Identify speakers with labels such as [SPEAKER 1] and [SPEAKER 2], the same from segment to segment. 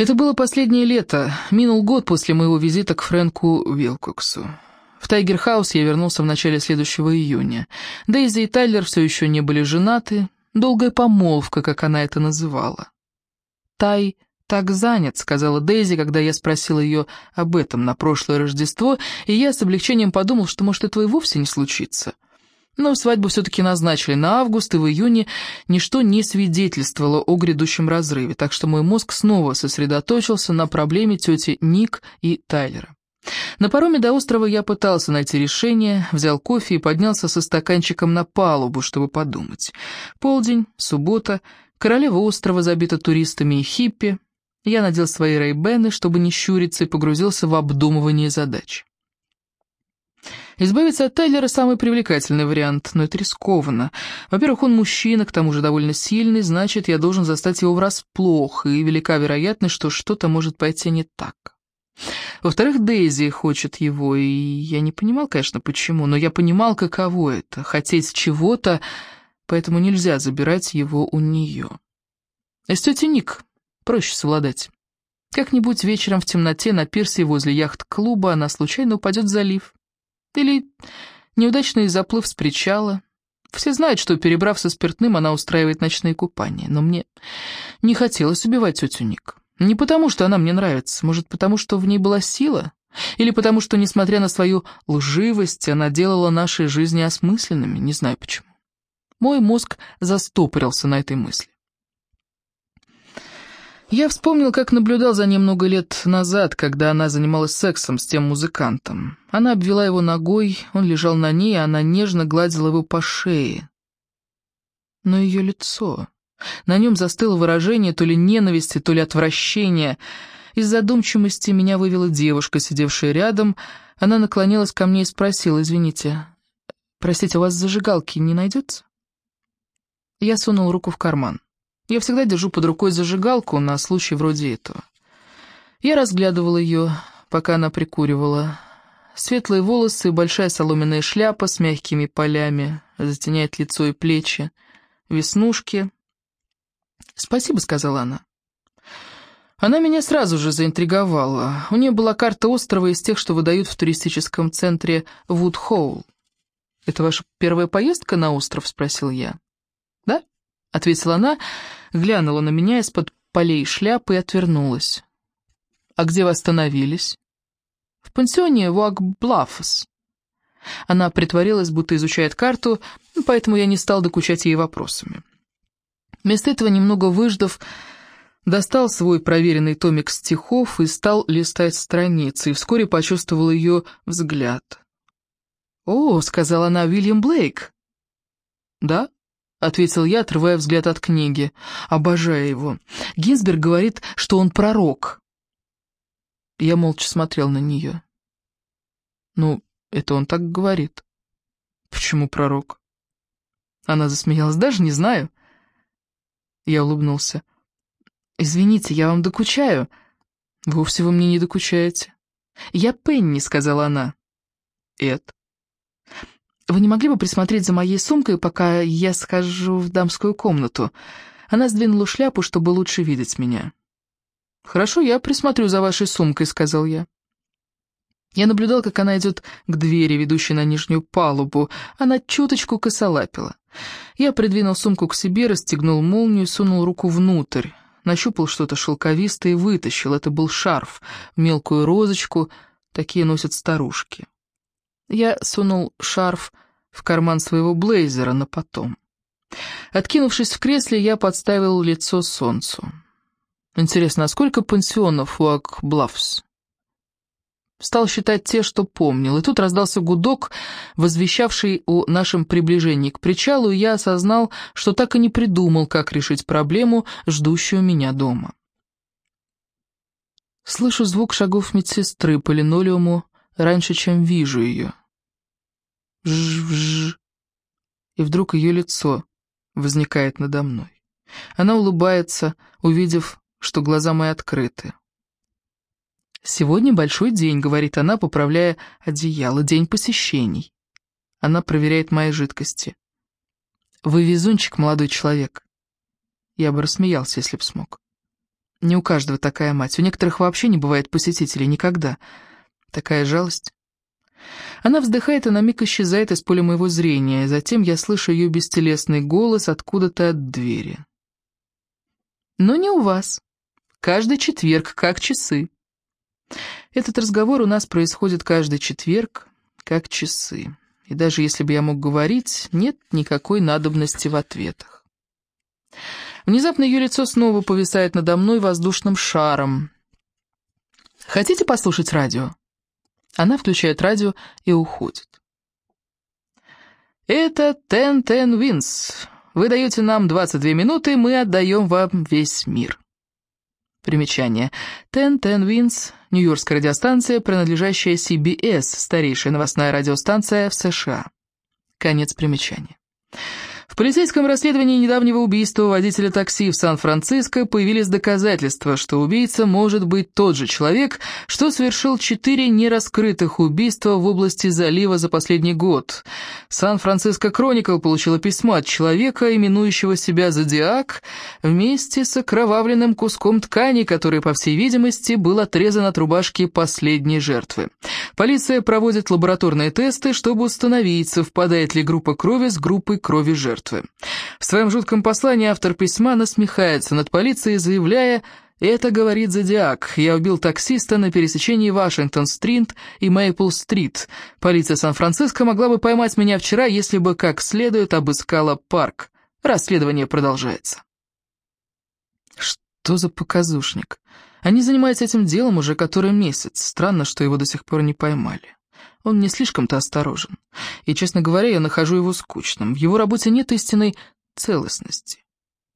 [SPEAKER 1] Это было последнее лето, минул год после моего визита к Фрэнку Вилкоксу. В Тайгер-хаус я вернулся в начале следующего июня. Дейзи и Тайлер все еще не были женаты, долгая помолвка, как она это называла. Тай так занят», — сказала Дейзи, когда я спросил ее об этом на прошлое Рождество, и я с облегчением подумал, что, может, этого и вовсе не случится. Но свадьбу все-таки назначили на август, и в июне ничто не свидетельствовало о грядущем разрыве, так что мой мозг снова сосредоточился на проблеме тети Ник и Тайлера. На пароме до острова я пытался найти решение, взял кофе и поднялся со стаканчиком на палубу, чтобы подумать. Полдень, суббота, королева острова забита туристами и хиппи, я надел свои рейбены, чтобы не щуриться, и погрузился в обдумывание задач. Избавиться от Тайлера – самый привлекательный вариант, но это рискованно. Во-первых, он мужчина, к тому же довольно сильный, значит, я должен застать его врасплох, и велика вероятность, что что-то может пойти не так. Во-вторых, Дейзи хочет его, и я не понимал, конечно, почему, но я понимал, каково это – хотеть чего-то, поэтому нельзя забирать его у нее. А с тетей Ник проще совладать. Как-нибудь вечером в темноте на пирсе возле яхт-клуба она случайно упадет в залив. Или неудачный заплыв с причала. Все знают, что, перебрав со спиртным, она устраивает ночные купания. Но мне не хотелось убивать тетю Ник. Не потому, что она мне нравится, может, потому, что в ней была сила? Или потому, что, несмотря на свою лживость, она делала наши жизни осмысленными, не знаю почему. Мой мозг застопорился на этой мысли. Я вспомнил, как наблюдал за ней много лет назад, когда она занималась сексом с тем музыкантом. Она обвела его ногой, он лежал на ней, а она нежно гладила его по шее. Но ее лицо... На нем застыло выражение то ли ненависти, то ли отвращения. Из задумчивости меня вывела девушка, сидевшая рядом. Она наклонилась ко мне и спросила, «Извините, простите, у вас зажигалки не найдется?» Я сунул руку в карман. Я всегда держу под рукой зажигалку на случай вроде этого. Я разглядывал ее, пока она прикуривала. Светлые волосы, большая соломенная шляпа с мягкими полями, затеняет лицо и плечи, веснушки. «Спасибо», — сказала она. Она меня сразу же заинтриговала. У нее была карта острова из тех, что выдают в туристическом центре Вудхоул. «Это ваша первая поездка на остров?» — спросил я. «Да?» — ответила она, глянула на меня из-под полей шляпы и отвернулась. «А где вы остановились?» «В пансионе Вуак-Блаффс». Она притворилась, будто изучает карту, поэтому я не стал докучать ей вопросами. Вместо этого, немного выждав, достал свой проверенный томик стихов и стал листать страницы, и вскоре почувствовал ее взгляд. «О», — сказала она, — «Уильям Блейк». «Да?» — ответил я, отрывая взгляд от книги. «Обожаю его. Гинзберг говорит, что он пророк». Я молча смотрел на нее. «Ну, это он так говорит». «Почему пророк?» Она засмеялась. «Даже не знаю». Я улыбнулся. «Извините, я вам докучаю». «Вовсе вы мне не докучаете». «Я Пенни», — сказала она. «Эд». Вы не могли бы присмотреть за моей сумкой, пока я схожу в дамскую комнату?» Она сдвинула шляпу, чтобы лучше видеть меня. «Хорошо, я присмотрю за вашей сумкой», — сказал я. Я наблюдал, как она идет к двери, ведущей на нижнюю палубу. Она чуточку косолапила. Я придвинул сумку к себе, расстегнул молнию сунул руку внутрь. Нащупал что-то шелковистое и вытащил. Это был шарф, мелкую розочку. Такие носят старушки. Я сунул шарф в карман своего блейзера на потом. Откинувшись в кресле, я подставил лицо солнцу. Интересно, а сколько пансионов у Акблавс? Стал считать те, что помнил, и тут раздался гудок, возвещавший о нашем приближении к причалу, и я осознал, что так и не придумал, как решить проблему, ждущую меня дома. Слышу звук шагов медсестры по линолеуму раньше, чем вижу ее. Жж-жж. И вдруг ее лицо возникает надо мной. Она улыбается, увидев, что глаза мои открыты. «Сегодня большой день», — говорит она, поправляя одеяло, «день посещений». Она проверяет мои жидкости. «Вы везунчик, молодой человек». Я бы рассмеялся, если б смог. Не у каждого такая мать, у некоторых вообще не бывает посетителей, никогда. Такая жалость. Она вздыхает и на миг исчезает из поля моего зрения, затем я слышу ее бестелесный голос откуда-то от двери. «Но не у вас. Каждый четверг, как часы». Этот разговор у нас происходит каждый четверг, как часы. И даже если бы я мог говорить, нет никакой надобности в ответах. Внезапно ее лицо снова повисает надо мной воздушным шаром. «Хотите послушать радио?» Она включает радио и уходит. «Это Ten Wins. Вы даете нам 22 минуты, мы отдаем вам весь мир». Примечание. Ten Wins – нью-йоркская радиостанция, принадлежащая CBS, старейшая новостная радиостанция в США. Конец примечания. Полицейском расследовании недавнего убийства водителя такси в Сан-Франциско появились доказательства, что убийца может быть тот же человек, что совершил четыре нераскрытых убийства в области залива за последний год. Сан-Франциско Кроникл получила письмо от человека, именующего себя Зодиак, вместе с окровавленным куском ткани, который, по всей видимости, был отрезан от рубашки последней жертвы. Полиция проводит лабораторные тесты, чтобы установить, совпадает ли группа крови с группой крови жертвы жертвы. В своем жутком послании автор письма насмехается над полицией, заявляя «Это, говорит Зодиак, я убил таксиста на пересечении Вашингтон-стрит и Мейпл-стрит. Полиция Сан-Франциско могла бы поймать меня вчера, если бы как следует обыскала парк. Расследование продолжается». Что за показушник? Они занимаются этим делом уже который месяц. Странно, что его до сих пор не поймали. Он не слишком-то осторожен. И, честно говоря, я нахожу его скучным. В его работе нет истинной целостности.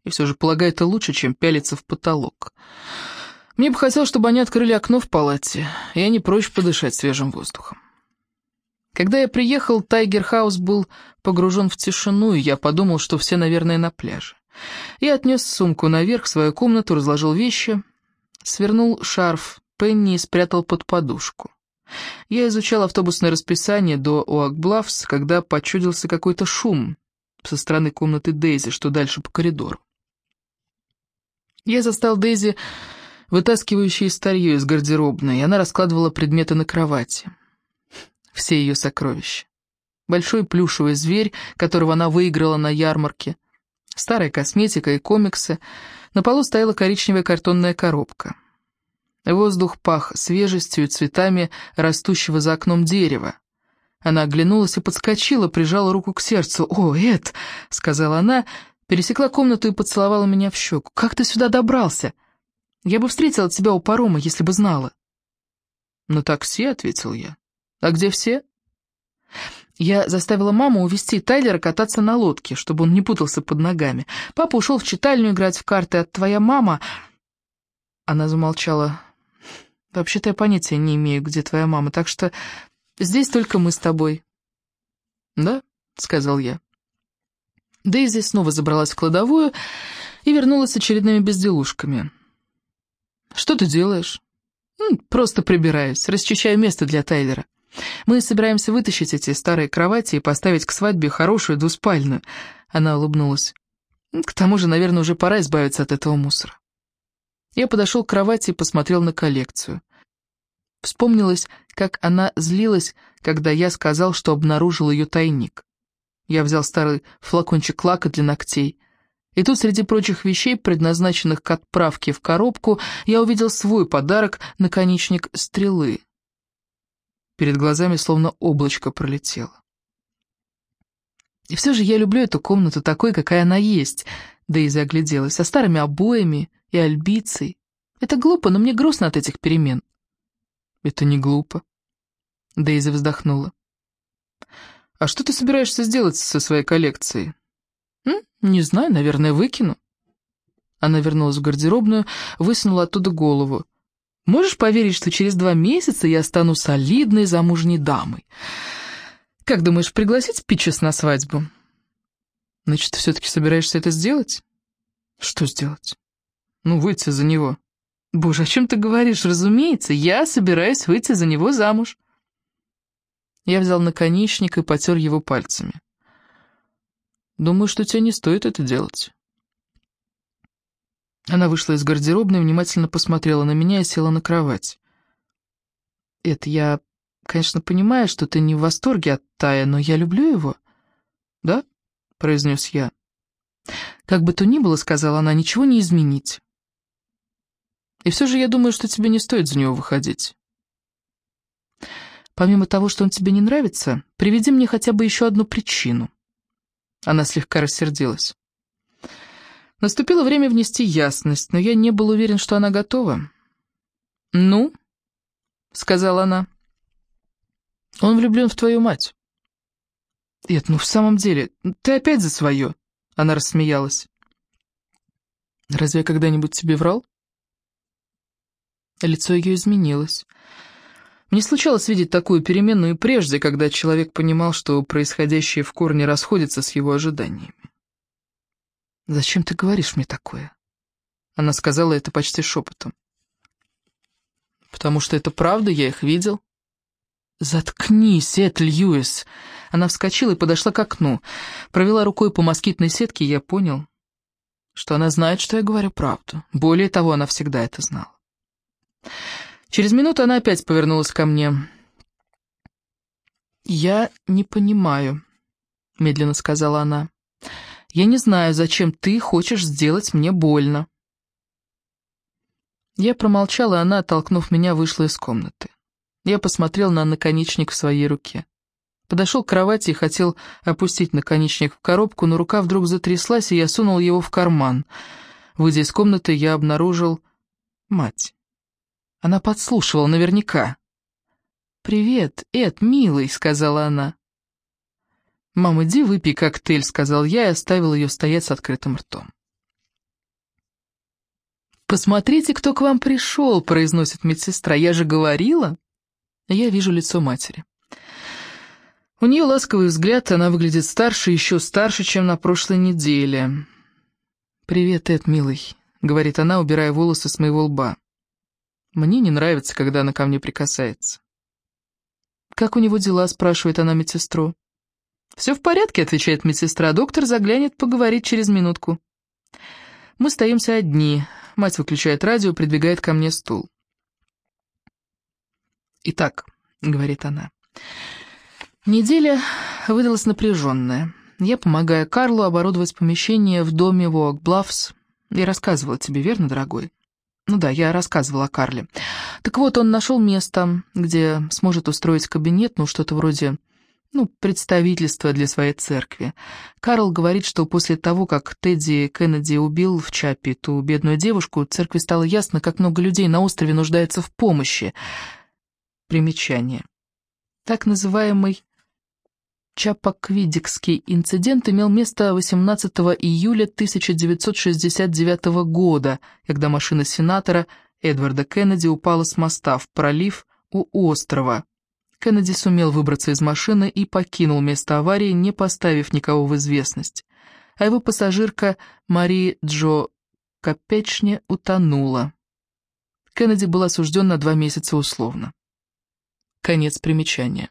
[SPEAKER 1] И все же, полагаю, это лучше, чем пялиться в потолок. Мне бы хотелось, чтобы они открыли окно в палате, и я не прочь подышать свежим воздухом. Когда я приехал, Тайгер-хаус был погружен в тишину, и я подумал, что все, наверное, на пляже. Я отнес сумку наверх в свою комнату, разложил вещи, свернул шарф Пенни и спрятал под подушку. Я изучал автобусное расписание до Оак-Блаффс, когда почудился какой-то шум со стороны комнаты Дейзи, что дальше по коридору. Я застал Дейзи, вытаскивающей старье из гардеробной, и она раскладывала предметы на кровати. Все ее сокровища. Большой плюшевый зверь, которого она выиграла на ярмарке, старая косметика и комиксы. На полу стояла коричневая картонная коробка. Воздух пах свежестью и цветами растущего за окном дерева. Она оглянулась и подскочила, прижала руку к сердцу. «О, Эд!» — сказала она, пересекла комнату и поцеловала меня в щеку. «Как ты сюда добрался? Я бы встретила тебя у парома, если бы знала». «На такси», — ответил я. «А где все?» Я заставила маму увезти Тайлера кататься на лодке, чтобы он не путался под ногами. Папа ушел в читальню играть в карты, а твоя мама... Она замолчала, Вообще-то я понятия не имею, где твоя мама, так что здесь только мы с тобой». «Да», — сказал я. Дейзи снова забралась в кладовую и вернулась с очередными безделушками. «Что ты делаешь?» «Просто прибираюсь, расчищаю место для Тайлера. Мы собираемся вытащить эти старые кровати и поставить к свадьбе хорошую двуспальную». Она улыбнулась. «К тому же, наверное, уже пора избавиться от этого мусора». Я подошел к кровати и посмотрел на коллекцию. Вспомнилось, как она злилась, когда я сказал, что обнаружил ее тайник. Я взял старый флакончик лака для ногтей. И тут среди прочих вещей, предназначенных к отправке в коробку, я увидел свой подарок — наконечник стрелы. Перед глазами словно облачко пролетело. И все же я люблю эту комнату такой, какая она есть, Дейзи огляделась, со старыми обоями и альбицей. Это глупо, но мне грустно от этих перемен. Это не глупо. Дейзи вздохнула. А что ты собираешься сделать со своей коллекцией? М? Не знаю, наверное, выкину. Она вернулась в гардеробную, высунула оттуда голову. Можешь поверить, что через два месяца я стану солидной замужней дамой? Как думаешь, пригласить Питчес на свадьбу? Значит, ты все-таки собираешься это сделать? Что сделать? Ну, выйти за него. Боже, о чем ты говоришь? Разумеется, я собираюсь выйти за него замуж. Я взял наконечник и потер его пальцами. Думаю, что тебе не стоит это делать. Она вышла из гардеробной, внимательно посмотрела на меня и села на кровать. «Это я, конечно, понимаю, что ты не в восторге от Тая, но я люблю его». «Да?» — произнес я. «Как бы то ни было, — сказала она, — ничего не изменить. И все же я думаю, что тебе не стоит за него выходить. Помимо того, что он тебе не нравится, приведи мне хотя бы еще одну причину». Она слегка рассердилась. Наступило время внести ясность, но я не был уверен, что она готова. «Ну?» — сказала она. «Он влюблен в твою мать». «Нет, ну в самом деле, ты опять за свое?» Она рассмеялась. «Разве я когда-нибудь тебе врал?» Лицо ее изменилось. Мне случалось видеть такую переменную прежде, когда человек понимал, что происходящее в корне расходится с его ожиданиями. «Зачем ты говоришь мне такое?» Она сказала это почти шепотом. «Потому что это правда, я их видел». «Заткнись, Эд Льюис!» Она вскочила и подошла к окну. Провела рукой по москитной сетке, и я понял, что она знает, что я говорю правду. Более того, она всегда это знала. Через минуту она опять повернулась ко мне. «Я не понимаю», — медленно сказала она. «Я не знаю, зачем ты хочешь сделать мне больно». Я промолчала, и она, оттолкнув меня, вышла из комнаты. Я посмотрел на наконечник в своей руке. Подошел к кровати и хотел опустить наконечник в коробку, но рука вдруг затряслась, и я сунул его в карман. Выйдя из комнаты, я обнаружил мать. Она подслушивала наверняка. «Привет, Эд, милый», — сказала она. «Мам, иди выпей коктейль», — сказал я и оставил ее стоять с открытым ртом. «Посмотрите, кто к вам пришел», — произносит медсестра. «Я же говорила». Я вижу лицо матери. У нее ласковый взгляд, она выглядит старше, еще старше, чем на прошлой неделе. «Привет, Эд, милый», — говорит она, убирая волосы с моего лба. Мне не нравится, когда она ко мне прикасается. «Как у него дела?» — спрашивает она медсестру. «Все в порядке», — отвечает медсестра. «Доктор заглянет поговорить через минутку». Мы стоимся одни. Мать выключает радио, придвигает ко мне стул. «Итак», — говорит она, — «неделя выдалась напряженная. Я помогаю Карлу оборудовать помещение в доме Вуокблавс. Я рассказывала тебе, верно, дорогой?» Ну да, я рассказывала о Карле. Так вот, он нашел место, где сможет устроить кабинет, ну, что-то вроде, ну, представительства для своей церкви. Карл говорит, что после того, как Тедди Кеннеди убил в Чапе ту бедную девушку, церкви стало ясно, как много людей на острове нуждается в помощи. Примечание. Так называемый Чапаквидикский инцидент имел место 18 июля 1969 года, когда машина сенатора Эдварда Кеннеди упала с моста в пролив у острова. Кеннеди сумел выбраться из машины и покинул место аварии, не поставив никого в известность. А его пассажирка Мари Джо Капечне утонула. Кеннеди был осужден на два месяца условно. Конец примечания.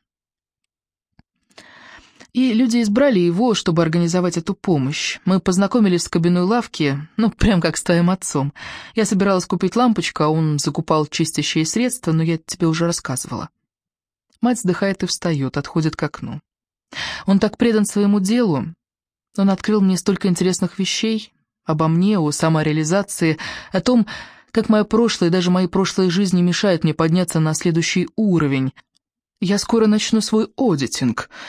[SPEAKER 1] И люди избрали его, чтобы организовать эту помощь. Мы познакомились в кабиной лавке, ну, прям как с твоим отцом. Я собиралась купить лампочку, а он закупал чистящие средства, но я тебе уже рассказывала. Мать вздыхает и встает, отходит к окну. Он так предан своему делу. Он открыл мне столько интересных вещей обо мне, о самореализации, о том, как мое прошлое даже мои прошлые жизни мешают мне подняться на следующий уровень. Я скоро начну свой аудитинг —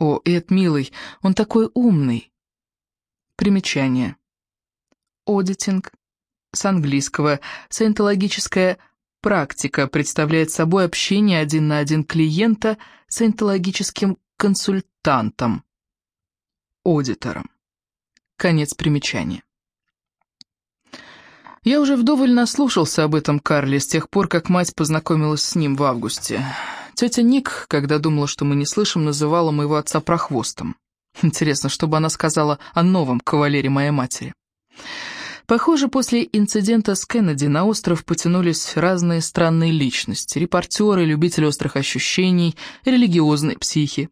[SPEAKER 1] о, Эд, милый, он такой умный. Примечание. Одитинг. С английского. Саентологическая практика представляет собой общение один на один клиента с саентологическим консультантом. Аудитором. Конец примечания. Я уже вдоволь наслушался об этом Карле с тех пор, как мать познакомилась с ним в августе. Тетя Ник, когда думала, что мы не слышим, называла моего отца прохвостом. Интересно, что бы она сказала о новом кавалере моей матери. Похоже, после инцидента с Кеннеди на остров потянулись разные странные личности. Репортеры, любители острых ощущений, религиозные психи.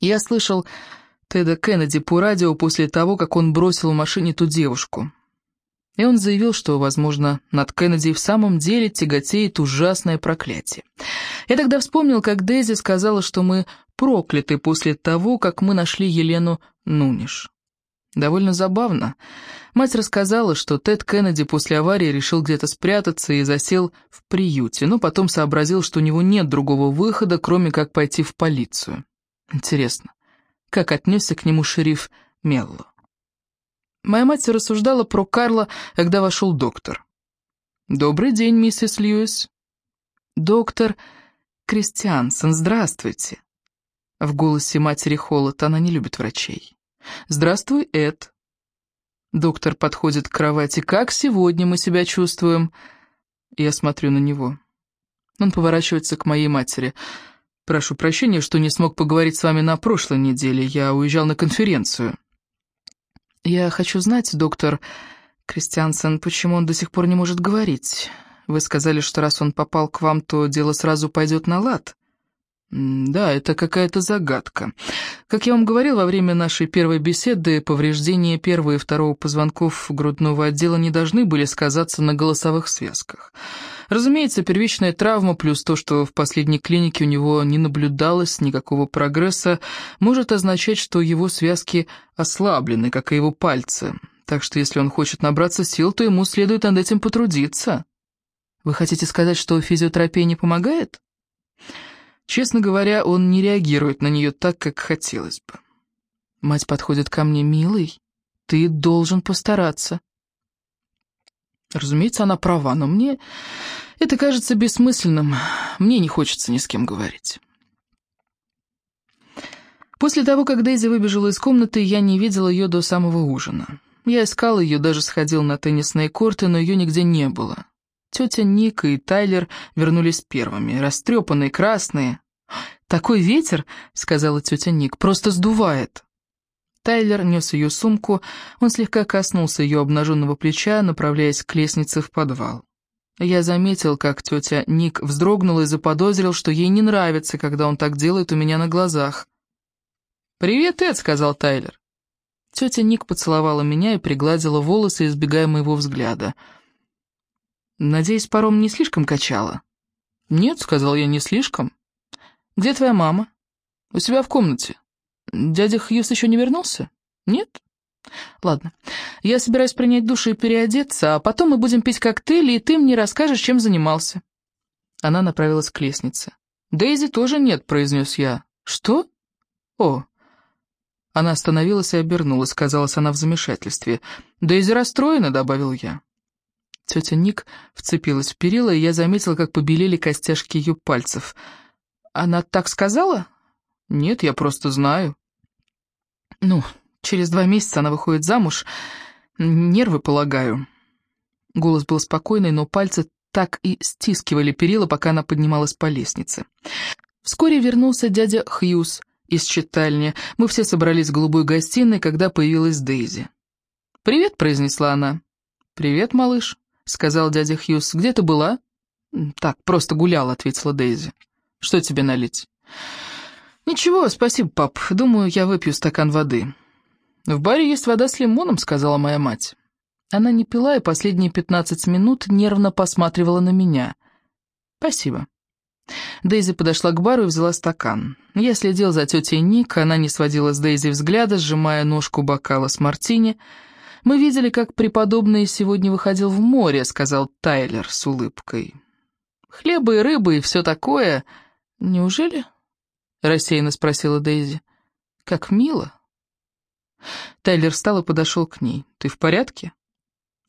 [SPEAKER 1] Я слышал Теда Кеннеди по радио после того, как он бросил в машине ту девушку. И он заявил, что, возможно, над Кеннеди в самом деле тяготеет ужасное проклятие. Я тогда вспомнил, как Дейзи сказала, что мы прокляты после того, как мы нашли Елену Нуниш. Довольно забавно. Мать рассказала, что Тед Кеннеди после аварии решил где-то спрятаться и засел в приюте, но потом сообразил, что у него нет другого выхода, кроме как пойти в полицию. Интересно, как отнесся к нему шериф Мелло? Моя мать рассуждала про Карла, когда вошел доктор. «Добрый день, миссис Льюис». «Доктор Кристиансен, здравствуйте». В голосе матери холод, она не любит врачей. «Здравствуй, Эд». Доктор подходит к кровати. «Как сегодня мы себя чувствуем?» Я смотрю на него. Он поворачивается к моей матери. «Прошу прощения, что не смог поговорить с вами на прошлой неделе. Я уезжал на конференцию». «Я хочу знать, доктор Кристиансен, почему он до сих пор не может говорить. Вы сказали, что раз он попал к вам, то дело сразу пойдет на лад». «Да, это какая-то загадка. Как я вам говорил во время нашей первой беседы, повреждения первого и второго позвонков грудного отдела не должны были сказаться на голосовых связках. Разумеется, первичная травма плюс то, что в последней клинике у него не наблюдалось никакого прогресса, может означать, что его связки ослаблены, как и его пальцы. Так что если он хочет набраться сил, то ему следует над этим потрудиться. Вы хотите сказать, что физиотерапия не помогает?» Честно говоря, он не реагирует на нее так, как хотелось бы. Мать подходит ко мне, милый, ты должен постараться. Разумеется, она права, но мне это кажется бессмысленным. Мне не хочется ни с кем говорить. После того, как Дейзи выбежала из комнаты, я не видел ее до самого ужина. Я искал ее, даже сходил на теннисные корты, но ее нигде не было. Тетя Ника и Тайлер вернулись первыми, растрепанные, красные. «Такой ветер», — сказала тетя Ник, — «просто сдувает». Тайлер нес ее сумку, он слегка коснулся ее обнаженного плеча, направляясь к лестнице в подвал. Я заметил, как тетя Ник вздрогнула и заподозрил, что ей не нравится, когда он так делает у меня на глазах. «Привет, Эд», — сказал Тайлер. Тетя Ник поцеловала меня и пригладила волосы, избегая моего взгляда. «Надеюсь, паром не слишком качало?» «Нет», — сказал я, — «не слишком». «Где твоя мама?» «У себя в комнате. Дядя Хьюз еще не вернулся?» «Нет?» «Ладно, я собираюсь принять душ и переодеться, а потом мы будем пить коктейли, и ты мне расскажешь, чем занимался». Она направилась к лестнице. «Дейзи тоже нет», — произнес я. «Что?» «О». Она остановилась и обернулась, казалось, она в замешательстве. «Дейзи расстроена», — добавил я. Тетя Ник вцепилась в перила, и я заметила, как побелели костяшки ее пальцев. «Она так сказала?» «Нет, я просто знаю». «Ну, через два месяца она выходит замуж. Нервы, полагаю». Голос был спокойный, но пальцы так и стискивали перила, пока она поднималась по лестнице. Вскоре вернулся дядя Хьюз из читальни. Мы все собрались в голубой гостиной, когда появилась Дейзи. «Привет», — произнесла она. «Привет, малыш» сказал дядя Хьюз. «Где ты была?» «Так, просто гулял», — ответила Дейзи. «Что тебе налить?» «Ничего, спасибо, пап. Думаю, я выпью стакан воды». «В баре есть вода с лимоном», — сказала моя мать. Она не пила и последние пятнадцать минут нервно посматривала на меня. «Спасибо». Дейзи подошла к бару и взяла стакан. Я следил за тетей Ник, она не сводила с Дейзи взгляда, сжимая ножку бокала с мартини — «Мы видели, как преподобный сегодня выходил в море», — сказал Тайлер с улыбкой. «Хлеба и рыбы и все такое. Неужели?» — рассеянно спросила Дейзи. «Как мило». Тайлер встал и подошел к ней. «Ты в порядке?»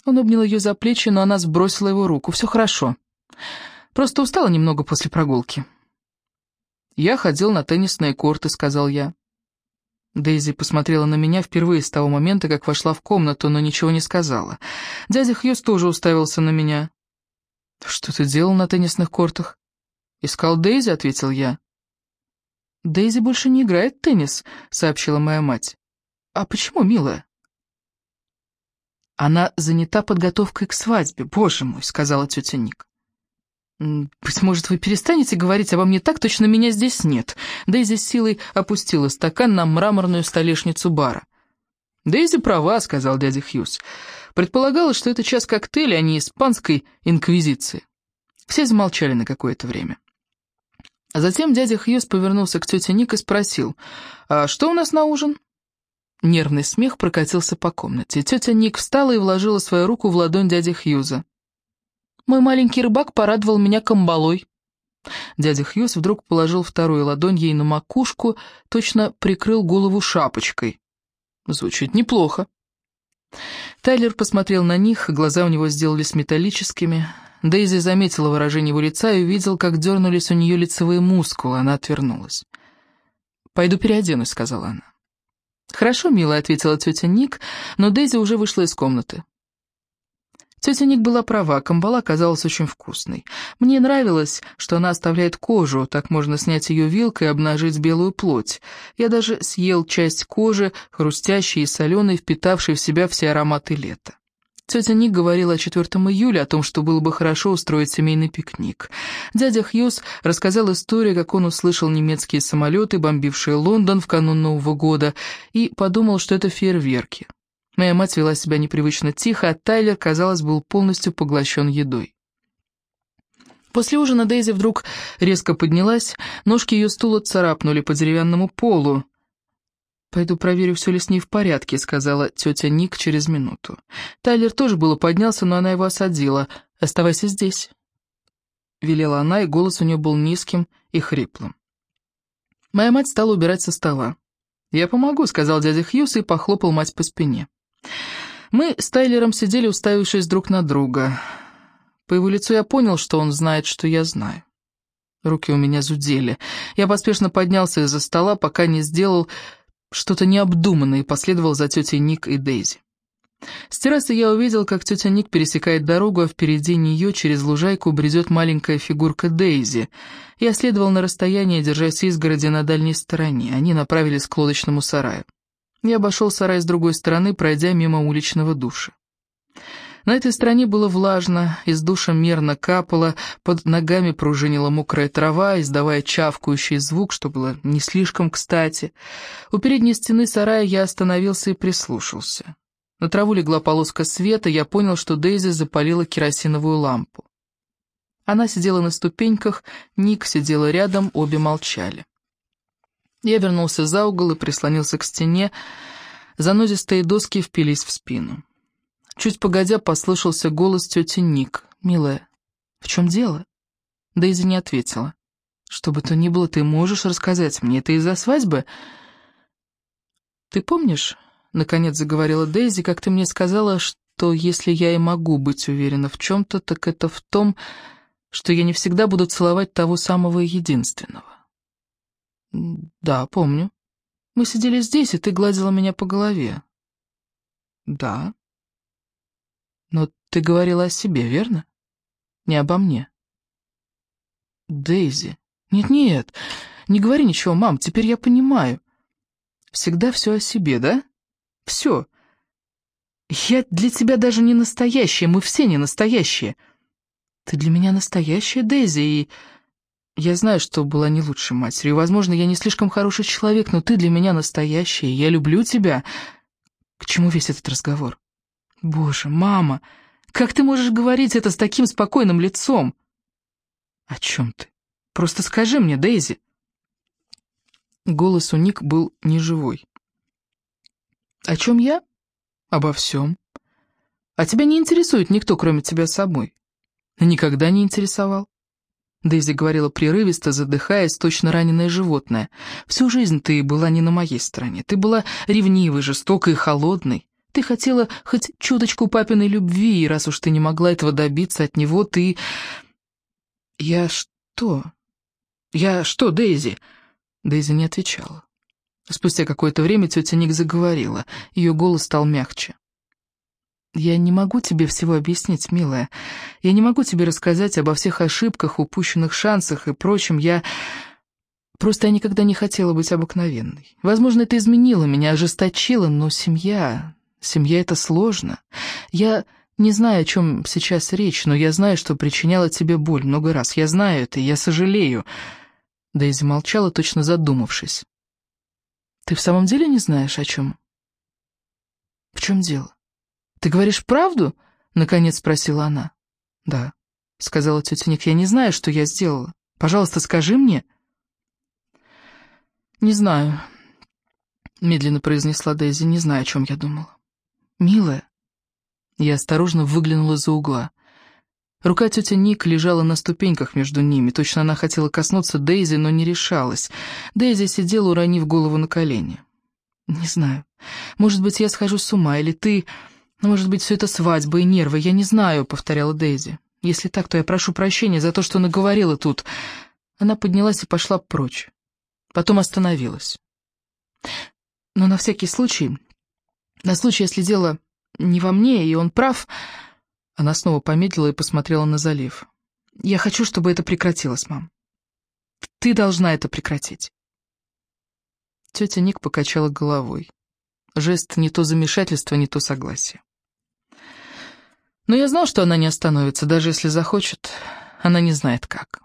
[SPEAKER 1] Он обнял ее за плечи, но она сбросила его руку. «Все хорошо. Просто устала немного после прогулки». «Я ходил на теннисные корты», — сказал я. Дейзи посмотрела на меня впервые с того момента, как вошла в комнату, но ничего не сказала. Дядя Хьюз тоже уставился на меня. «Что ты делал на теннисных кортах?» «Искал Дейзи», — ответил я. «Дейзи больше не играет в теннис», — сообщила моя мать. «А почему, милая?» «Она занята подготовкой к свадьбе, боже мой», — сказала тетя Ник. «Быть может, вы перестанете говорить обо мне так, точно меня здесь нет». Дейзи с силой опустила стакан на мраморную столешницу бара. «Дейзи права», — сказал дядя Хьюз. Предполагалось, что это час коктейля, а не испанской инквизиции. Все замолчали на какое-то время. А затем дядя Хьюз повернулся к тете Ник и спросил, «А что у нас на ужин?» Нервный смех прокатился по комнате. Тетя Ник встала и вложила свою руку в ладонь дяди Хьюза. «Мой маленький рыбак порадовал меня камбалой». Дядя Хьюз вдруг положил вторую ладонь ей на макушку, точно прикрыл голову шапочкой. Звучит неплохо. Тайлер посмотрел на них, глаза у него сделались металлическими. Дейзи заметила выражение его лица и увидел, как дернулись у нее лицевые мускулы. Она отвернулась. «Пойду переоденусь», — сказала она. «Хорошо, милая», — ответила тетя Ник, но Дейзи уже вышла из комнаты. Тетя Ник была права, камбала казалась очень вкусной. Мне нравилось, что она оставляет кожу, так можно снять ее вилкой и обнажить белую плоть. Я даже съел часть кожи, хрустящей и соленой, впитавшей в себя все ароматы лета. Тетя Ник говорила о 4 июля, о том, что было бы хорошо устроить семейный пикник. Дядя Хьюз рассказал историю, как он услышал немецкие самолеты, бомбившие Лондон в канун Нового года, и подумал, что это фейерверки. Моя мать вела себя непривычно тихо, а Тайлер, казалось, был полностью поглощен едой. После ужина Дейзи вдруг резко поднялась, ножки ее стула царапнули по деревянному полу. «Пойду проверю, все ли с ней в порядке», — сказала тетя Ник через минуту. Тайлер тоже было поднялся, но она его осадила. «Оставайся здесь», — велела она, и голос у нее был низким и хриплым. Моя мать стала убирать со стола. «Я помогу», — сказал дядя Хьюз и похлопал мать по спине. Мы с Тайлером сидели, уставившись друг на друга. По его лицу я понял, что он знает, что я знаю. Руки у меня зудели. Я поспешно поднялся из-за стола, пока не сделал что-то необдуманное и последовал за тетей Ник и Дейзи. С террасы я увидел, как тетя Ник пересекает дорогу, а впереди нее через лужайку бредет маленькая фигурка Дейзи. Я следовал на расстоянии, держась изгороди на дальней стороне. Они направились к лодочному сараю. Я обошел сарай с другой стороны, пройдя мимо уличного душа. На этой стороне было влажно, из душа мерно капало, под ногами пружинила мокрая трава, издавая чавкающий звук, что было не слишком кстати. У передней стены сарая я остановился и прислушался. На траву легла полоска света, я понял, что Дейзи запалила керосиновую лампу. Она сидела на ступеньках, Ник сидела рядом, обе молчали. Я вернулся за угол и прислонился к стене, занозистые доски впились в спину. Чуть погодя послышался голос тети Ник. «Милая, в чем дело?» Дейзи не ответила. «Что бы то ни было, ты можешь рассказать мне, это из-за свадьбы?» «Ты помнишь, — наконец заговорила Дейзи, — как ты мне сказала, что если я и могу быть уверена в чем-то, так это в том, что я не всегда буду целовать того самого единственного?» «Да, помню. Мы сидели здесь, и ты гладила меня по голове». «Да», но ты говорила о себе, верно? Не обо мне. Дейзи. Нет-нет, не говори ничего, мам, теперь я понимаю. Всегда все о себе, да? Все. Я для тебя даже не настоящая, мы все не настоящие. Ты для меня настоящая, Дейзи, и... Я знаю, что была не лучшей матерью, возможно, я не слишком хороший человек, но ты для меня настоящая, я люблю тебя. К чему весь этот разговор? Боже, мама, как ты можешь говорить это с таким спокойным лицом? О чем ты? Просто скажи мне, Дейзи. Голос у Ник был неживой. О чем я? Обо всем. А тебя не интересует никто, кроме тебя самой. Никогда не интересовал. Дейзи говорила прерывисто, задыхаясь, точно раненое животное. «Всю жизнь ты была не на моей стороне. Ты была ревнивой, жестокой и холодной. Ты хотела хоть чуточку папиной любви, и раз уж ты не могла этого добиться от него, ты... Я что? Я что, Дейзи? Дейзи не отвечала. Спустя какое-то время тетя Ник заговорила. Ее голос стал мягче. «Я не могу тебе всего объяснить, милая. Я не могу тебе рассказать обо всех ошибках, упущенных шансах и прочем. Я... Просто я никогда не хотела быть обыкновенной. Возможно, это изменило меня, ожесточило, но семья... Семья — это сложно. Я не знаю, о чем сейчас речь, но я знаю, что причиняла тебе боль много раз. Я знаю это, и я сожалею». Дейзи молчала, точно задумавшись. «Ты в самом деле не знаешь, о чем?» «В чем дело? «Ты говоришь правду?» — наконец спросила она. «Да», — сказала тетя Ник, — «я не знаю, что я сделала. Пожалуйста, скажи мне». «Не знаю», — медленно произнесла Дейзи, — «не знаю, о чем я думала». «Милая». Я осторожно выглянула за угла. Рука тети Ник лежала на ступеньках между ними. Точно она хотела коснуться Дейзи, но не решалась. Дейзи сидела, уронив голову на колени. «Не знаю. Может быть, я схожу с ума, или ты... Может быть, все это свадьба и нервы, я не знаю», — повторяла Дейзи. «Если так, то я прошу прощения за то, что наговорила тут». Она поднялась и пошла прочь. Потом остановилась. Но на всякий случай, на случай, если дело не во мне, и он прав... Она снова помедлила и посмотрела на залив. «Я хочу, чтобы это прекратилось, мам. Ты должна это прекратить». Тетя Ник покачала головой. Жест не то замешательство, не то согласие. Но я знал, что она не остановится, даже если захочет. Она не знает как.